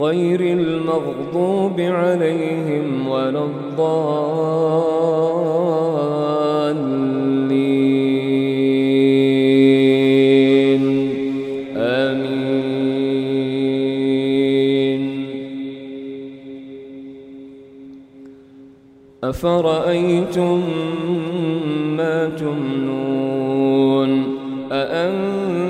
غير المغضوب عليهم ولا الضالين. آمين. أفرأيتم ما تمنون؟ أأنتم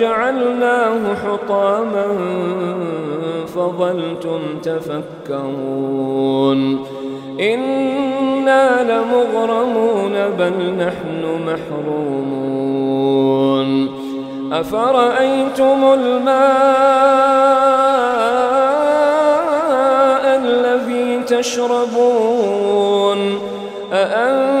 لجعلناه حطاما فظلتم تفكرون إنا لمغرمون بل نحن محرومون أفرأيتم الماء الذي تشربون أأنتم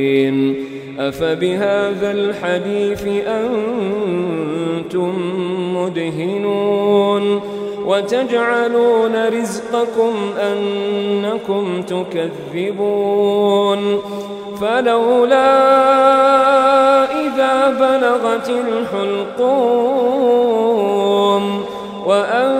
العالمين أفبهذا الحديث أنتم مدهنون. وتجعلون رزقكم أنكم تكذبون. فلولا إذا بلغت الحلقوم وأنتم